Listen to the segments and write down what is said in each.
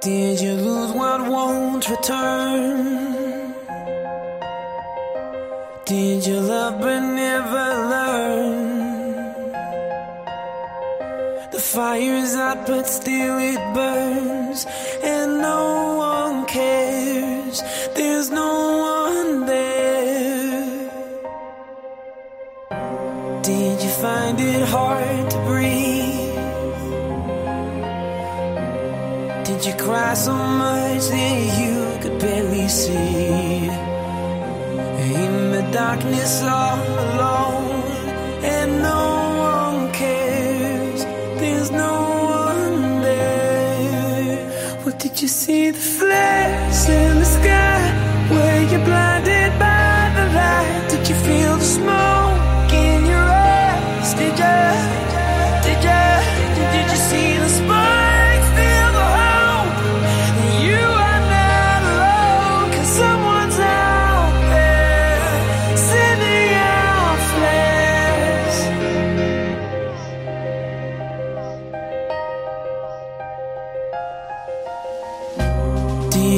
Did you lose what won't return? Did you love but never learn? The fire is out, but still it burns, and no one cares. There's no one there. Did you find it hard to breathe? Did you cry so much that you could barely see? In the darkness, did you see? The flares in the sky? Were you blinded by the light? Did you feel the smoke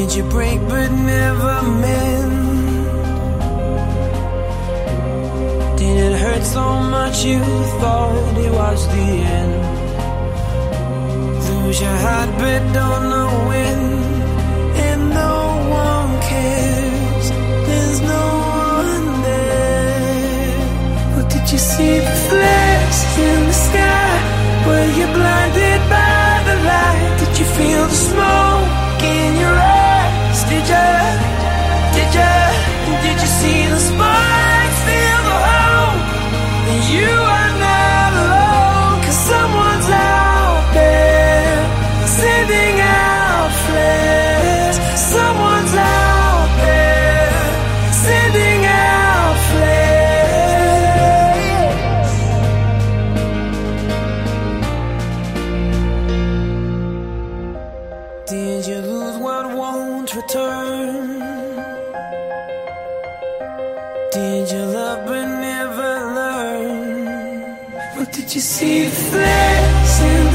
Did you break but never mend? Did it hurt so much you thought it was the end? Lose your heart but don't know when, and no one cares. There's no one there. What did you see? The flares in the sky? Were you blinded by return? Did you love but never learn? What did you see? The